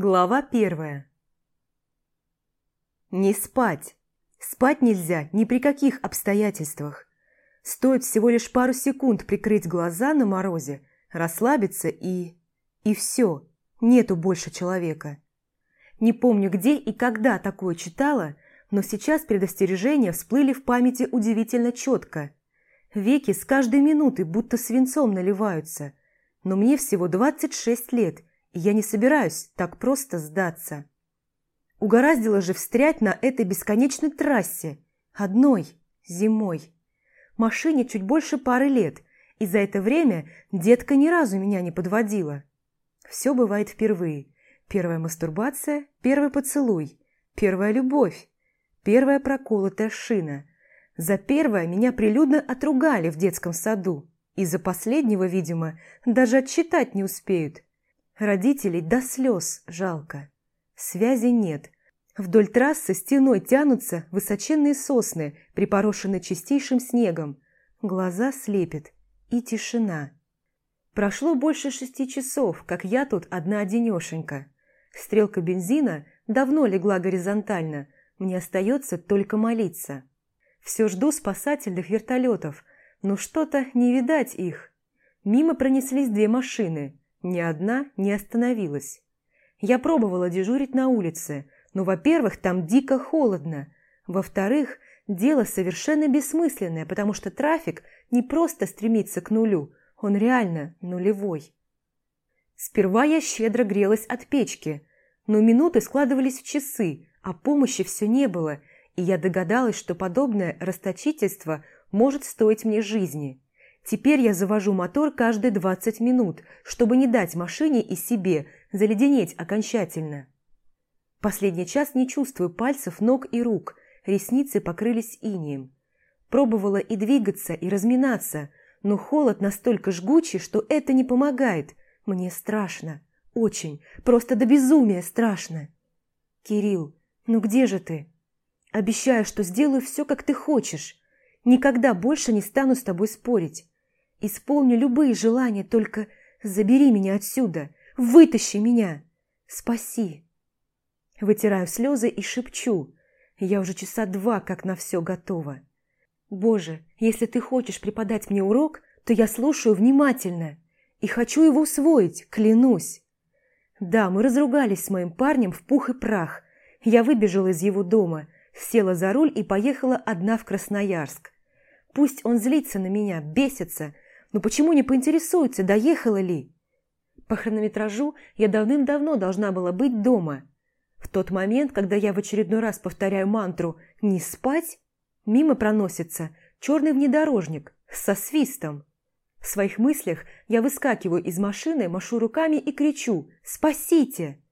Глава первая. Не спать. Спать нельзя ни при каких обстоятельствах. Стоит всего лишь пару секунд прикрыть глаза на морозе, расслабиться и... И все, нету больше человека. Не помню, где и когда такое читала, но сейчас предостережения всплыли в памяти удивительно четко. Веки с каждой минуты будто свинцом наливаются. Но мне всего 26 лет, я не собираюсь так просто сдаться. Угораздило же встрять на этой бесконечной трассе, одной, зимой. Машине чуть больше пары лет, и за это время детка ни разу меня не подводила. Все бывает впервые. Первая мастурбация, первый поцелуй, первая любовь, первая проколотая шина. За первое меня прилюдно отругали в детском саду, и за последнего, видимо, даже отчитать не успеют – Родителей до слез жалко. Связи нет. Вдоль трассы стеной тянутся высоченные сосны, припорошенные чистейшим снегом. Глаза слепят. И тишина. Прошло больше шести часов, как я тут одна-одинешенька. Стрелка бензина давно легла горизонтально, мне остается только молиться. Все жду спасательных вертолетов, но что-то не видать их. Мимо пронеслись две машины – ни одна не остановилась. Я пробовала дежурить на улице, но, во-первых, там дико холодно, во-вторых, дело совершенно бессмысленное, потому что трафик не просто стремится к нулю, он реально нулевой. Сперва я щедро грелась от печки, но минуты складывались в часы, а помощи все не было, и я догадалась, что подобное расточительство может стоить мне жизни. Теперь я завожу мотор каждые 20 минут, чтобы не дать машине и себе заледенеть окончательно. Последний час не чувствую пальцев, ног и рук, ресницы покрылись инием. Пробовала и двигаться, и разминаться, но холод настолько жгучий, что это не помогает. Мне страшно, очень, просто до безумия страшно. Кирилл, ну где же ты? Обещаю, что сделаю все, как ты хочешь. Никогда больше не стану с тобой спорить. Исполню любые желания, только забери меня отсюда, вытащи меня, спаси. Вытираю слезы и шепчу. Я уже часа два как на все готова. Боже, если ты хочешь преподать мне урок, то я слушаю внимательно и хочу его усвоить, клянусь. Да, мы разругались с моим парнем в пух и прах. Я выбежала из его дома, села за руль и поехала одна в Красноярск. Пусть он злится на меня, бесится, но почему не поинтересуется, доехала ли? По хронометражу я давным-давно должна была быть дома. В тот момент, когда я в очередной раз повторяю мантру «не спать», мимо проносится черный внедорожник со свистом. В своих мыслях я выскакиваю из машины, машу руками и кричу «Спасите!».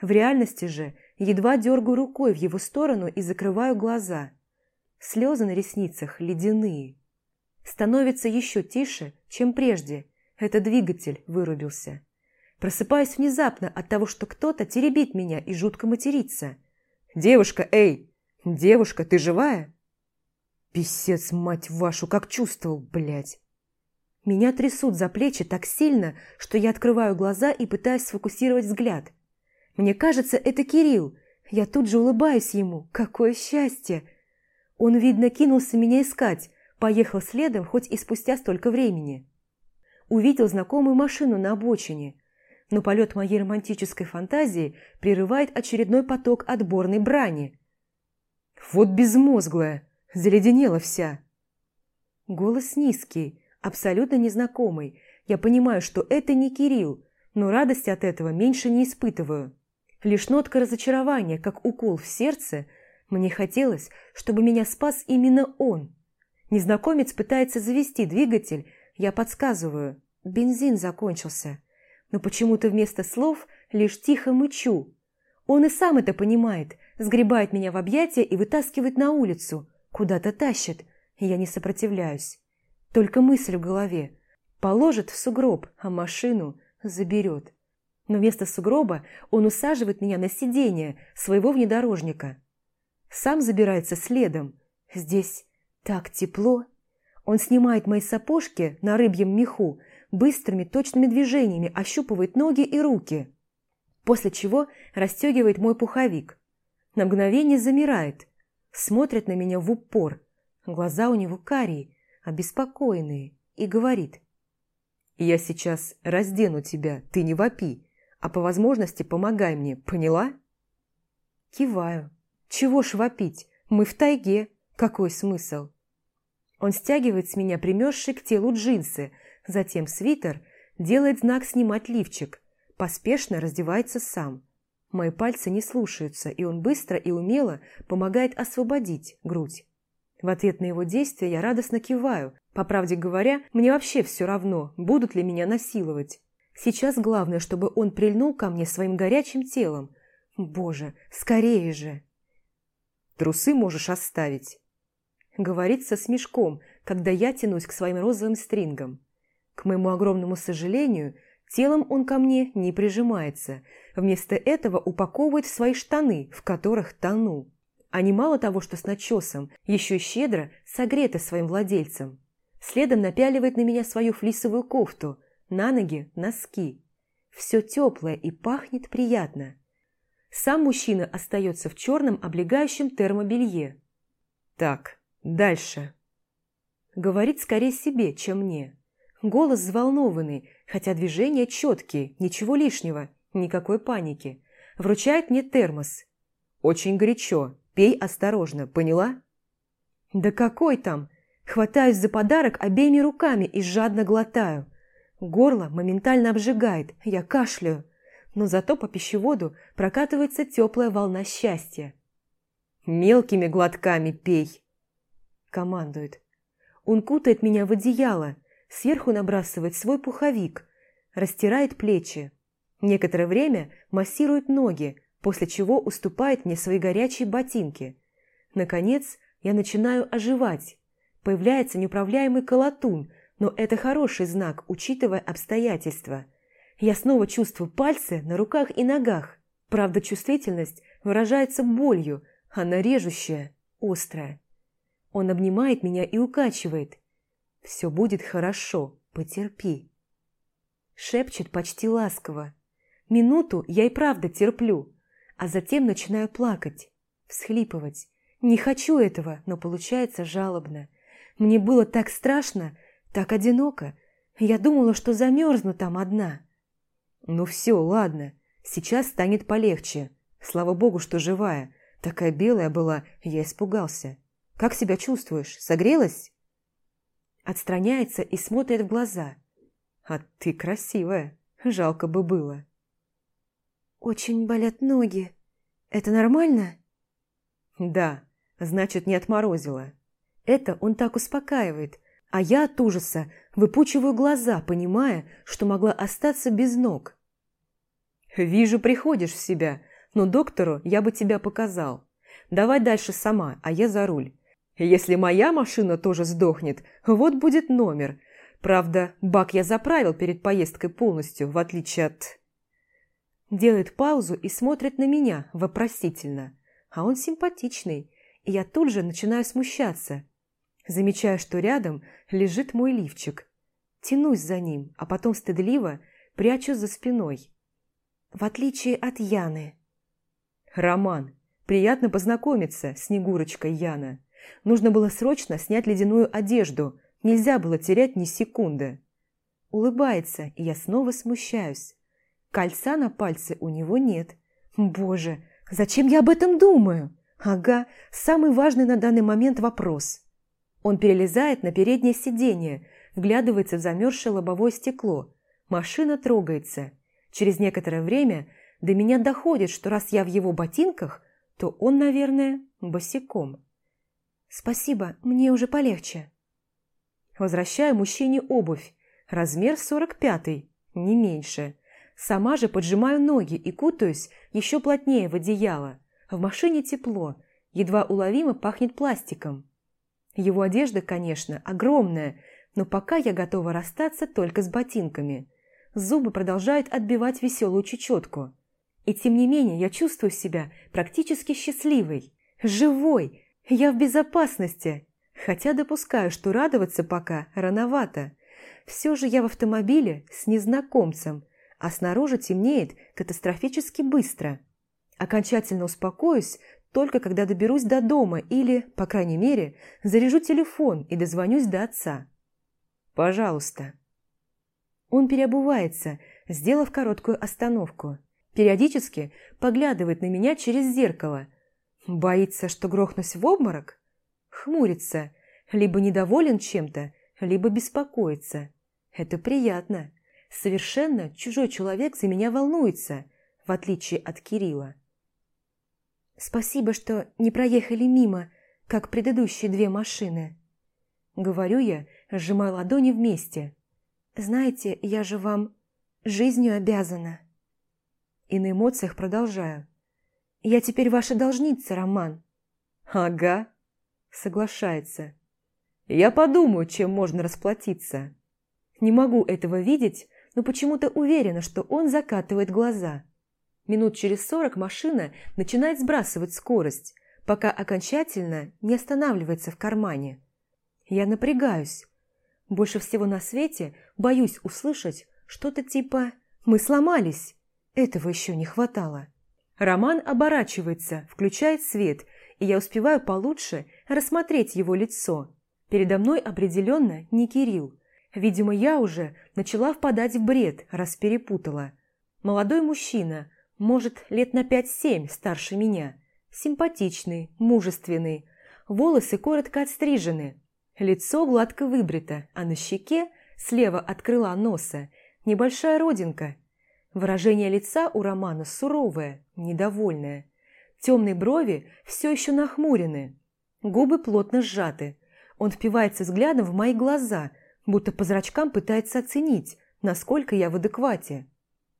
В реальности же едва дергаю рукой в его сторону и закрываю глаза. Слезы на ресницах ледяные. Становится еще тише, чем прежде. Это двигатель вырубился. Просыпаюсь внезапно от того, что кто-то теребит меня и жутко матерится. «Девушка, эй! Девушка, ты живая?» Писец, мать вашу, как чувствовал, блядь. Меня трясут за плечи так сильно, что я открываю глаза и пытаюсь сфокусировать взгляд. Мне кажется, это Кирилл. Я тут же улыбаюсь ему. Какое счастье! Он, видно, кинулся меня искать, Поехал следом, хоть и спустя столько времени. Увидел знакомую машину на обочине, но полет моей романтической фантазии прерывает очередной поток отборной брани. Вот безмозглая, заледенела вся. Голос низкий, абсолютно незнакомый. Я понимаю, что это не Кирилл, но радости от этого меньше не испытываю. Лишь нотка разочарования, как укол в сердце, мне хотелось, чтобы меня спас именно он – Незнакомец пытается завести двигатель, я подсказываю. Бензин закончился. Но почему-то вместо слов лишь тихо мычу. Он и сам это понимает, сгребает меня в объятия и вытаскивает на улицу. Куда-то тащит, я не сопротивляюсь. Только мысль в голове. Положит в сугроб, а машину заберет. Но вместо сугроба он усаживает меня на сиденье своего внедорожника. Сам забирается следом. Здесь так тепло. Он снимает мои сапожки на рыбьем меху, быстрыми точными движениями ощупывает ноги и руки. после чего расстегивает мой пуховик. На мгновение замирает, смотрит на меня в упор. Глаза у него карие, обеспокоенные, и говорит. «Я сейчас раздену тебя, ты не вопи, а по возможности помогай мне, поняла?» Киваю. «Чего ж вопить? Мы в тайге. Какой смысл?» Он стягивает с меня примерзшие к телу джинсы, затем свитер, делает знак снимать лифчик, поспешно раздевается сам. Мои пальцы не слушаются, и он быстро и умело помогает освободить грудь. В ответ на его действия я радостно киваю. По правде говоря, мне вообще все равно, будут ли меня насиловать. Сейчас главное, чтобы он прильнул ко мне своим горячим телом. Боже, скорее же! Трусы можешь оставить. Говорит со смешком, когда я тянусь к своим розовым стрингам. К моему огромному сожалению, телом он ко мне не прижимается. Вместо этого упаковывает в свои штаны, в которых тону. Они мало того, что с начесом, еще щедро согреты своим владельцем. Следом напяливает на меня свою флисовую кофту, на ноги – носки. Все теплое и пахнет приятно. Сам мужчина остается в черном облегающем термобелье. Так, дальше. Говорит скорее себе, чем мне. Голос взволнованный, хотя движения четкие, ничего лишнего, никакой паники. Вручает мне термос. Очень горячо, Пей осторожно, поняла? Да какой там? Хватаюсь за подарок обеими руками и жадно глотаю. Горло моментально обжигает, я кашляю, но зато по пищеводу прокатывается теплая волна счастья. «Мелкими глотками пей!» Командует. Он кутает меня в одеяло, сверху набрасывает свой пуховик, растирает плечи. Некоторое время массирует ноги, после чего уступает мне свои горячие ботинки. Наконец, я начинаю оживать. Появляется неуправляемый колотун, но это хороший знак, учитывая обстоятельства. Я снова чувствую пальцы на руках и ногах. Правда, чувствительность выражается болью, она режущая, острая. Он обнимает меня и укачивает. «Все будет хорошо, потерпи». Шепчет почти ласково. Минуту я и правда терплю, а затем начинаю плакать, всхлипывать. Не хочу этого, но получается жалобно. Мне было так страшно, так одиноко. Я думала, что замерзну там одна. Ну все, ладно, сейчас станет полегче. Слава богу, что живая. Такая белая была, я испугался. Как себя чувствуешь? Согрелась? Отстраняется и смотрит в глаза. А ты красивая. Жалко бы было. «Очень болят ноги. Это нормально?» «Да, значит, не отморозила. Это он так успокаивает, а я от ужаса выпучиваю глаза, понимая, что могла остаться без ног. «Вижу, приходишь в себя, но доктору я бы тебя показал. Давай дальше сама, а я за руль. Если моя машина тоже сдохнет, вот будет номер. Правда, бак я заправил перед поездкой полностью, в отличие от...» Делает паузу и смотрит на меня вопросительно. А он симпатичный, и я тут же начинаю смущаться. Замечаю, что рядом лежит мой лифчик. Тянусь за ним, а потом стыдливо прячу за спиной. В отличие от Яны. «Роман, приятно познакомиться, Снегурочкой Яна. Нужно было срочно снять ледяную одежду, нельзя было терять ни секунды». Улыбается, и я снова смущаюсь. Кольца на пальце у него нет. Боже, зачем я об этом думаю? Ага, самый важный на данный момент вопрос. Он перелезает на переднее сиденье, вглядывается в замерзшее лобовое стекло. Машина трогается. Через некоторое время до меня доходит, что раз я в его ботинках, то он, наверное, босиком. «Спасибо, мне уже полегче». Возвращаю мужчине обувь. Размер 45 не меньше. Сама же поджимаю ноги и кутаюсь еще плотнее в одеяло. В машине тепло, едва уловимо пахнет пластиком. Его одежда, конечно, огромная, но пока я готова расстаться только с ботинками. Зубы продолжают отбивать веселую чечетку. И тем не менее я чувствую себя практически счастливой, живой, я в безопасности. Хотя допускаю, что радоваться пока рановато. Все же я в автомобиле с незнакомцем – а снаружи темнеет катастрофически быстро. Окончательно успокоюсь только когда доберусь до дома или, по крайней мере, заряжу телефон и дозвонюсь до отца. Пожалуйста. Он переобувается, сделав короткую остановку. Периодически поглядывает на меня через зеркало. Боится, что грохнусь в обморок? Хмурится, либо недоволен чем-то, либо беспокоится. Это приятно. Совершенно чужой человек за меня волнуется, в отличие от Кирилла. Спасибо, что не проехали мимо, как предыдущие две машины. Говорю я, сжимая ладони вместе. Знаете, я же вам жизнью обязана. И на эмоциях продолжаю. Я теперь ваша должница, Роман. Ага, соглашается. Я подумаю, чем можно расплатиться. Не могу этого видеть, но почему-то уверена, что он закатывает глаза. Минут через сорок машина начинает сбрасывать скорость, пока окончательно не останавливается в кармане. Я напрягаюсь. Больше всего на свете боюсь услышать что-то типа «Мы сломались». Этого еще не хватало. Роман оборачивается, включает свет, и я успеваю получше рассмотреть его лицо. Передо мной определенно не Кирилл. Видимо, я уже начала впадать в бред, раз перепутала. Молодой мужчина – может, лет на пять-семь старше меня. Симпатичный, мужественный, волосы коротко отстрижены, лицо гладко выбрито, а на щеке, слева от крыла носа, небольшая родинка. Выражение лица у Романа суровое, недовольное. Темные брови все еще нахмурены, губы плотно сжаты. Он впивается взглядом в мои глаза, будто по зрачкам пытается оценить, насколько я в адеквате.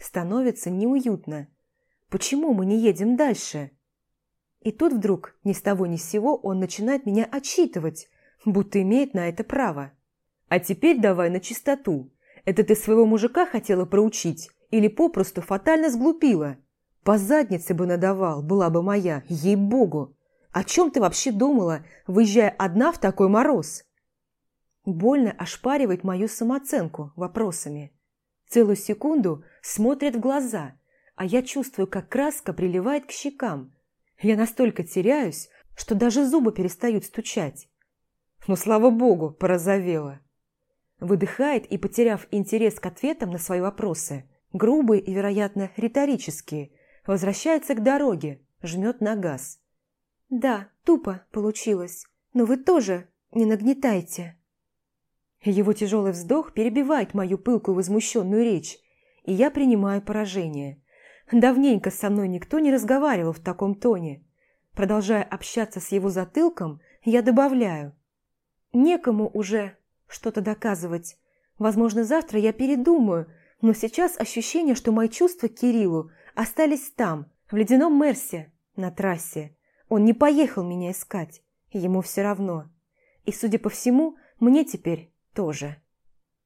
Становится неуютно. Почему мы не едем дальше? И тут вдруг, ни с того ни с сего, он начинает меня отчитывать, будто имеет на это право. А теперь давай на чистоту. Это ты своего мужика хотела проучить или попросту фатально сглупила? По заднице бы надавал, была бы моя, ей-богу. О чем ты вообще думала, выезжая одна в такой мороз? Больно ошпаривает мою самооценку вопросами. Целую секунду смотрит в глаза – а я чувствую, как краска приливает к щекам. Я настолько теряюсь, что даже зубы перестают стучать. Но, слава богу, порозовела. Выдыхает и, потеряв интерес к ответам на свои вопросы, грубые и, вероятно, риторические, возвращается к дороге, жмет на газ. «Да, тупо получилось, но вы тоже не нагнетайте». Его тяжелый вздох перебивает мою пылкую возмущенную речь, и я принимаю поражение. Давненько со мной никто не разговаривал в таком тоне. Продолжая общаться с его затылком, я добавляю. Некому уже что-то доказывать. Возможно, завтра я передумаю, но сейчас ощущение, что мои чувства к Кириллу остались там, в ледяном Мерсе, на трассе. Он не поехал меня искать, ему все равно. И, судя по всему, мне теперь тоже.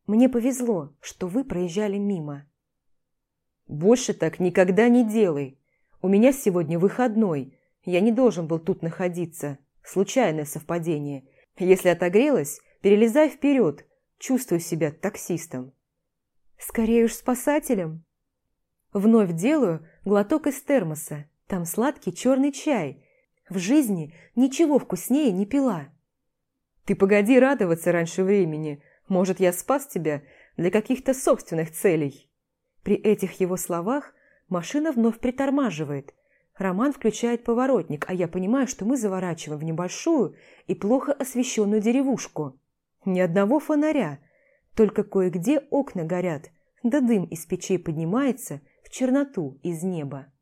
Мне повезло, что вы проезжали мимо. «Больше так никогда не делай. У меня сегодня выходной. Я не должен был тут находиться. Случайное совпадение. Если отогрелась, перелезай вперед. Чувствую себя таксистом». «Скорее уж спасателем». Вновь делаю глоток из термоса. Там сладкий черный чай. В жизни ничего вкуснее не пила. «Ты погоди радоваться раньше времени. Может, я спас тебя для каких-то собственных целей». При этих его словах машина вновь притормаживает. Роман включает поворотник, а я понимаю, что мы заворачиваем в небольшую и плохо освещенную деревушку. Ни одного фонаря, только кое-где окна горят, да дым из печей поднимается в черноту из неба.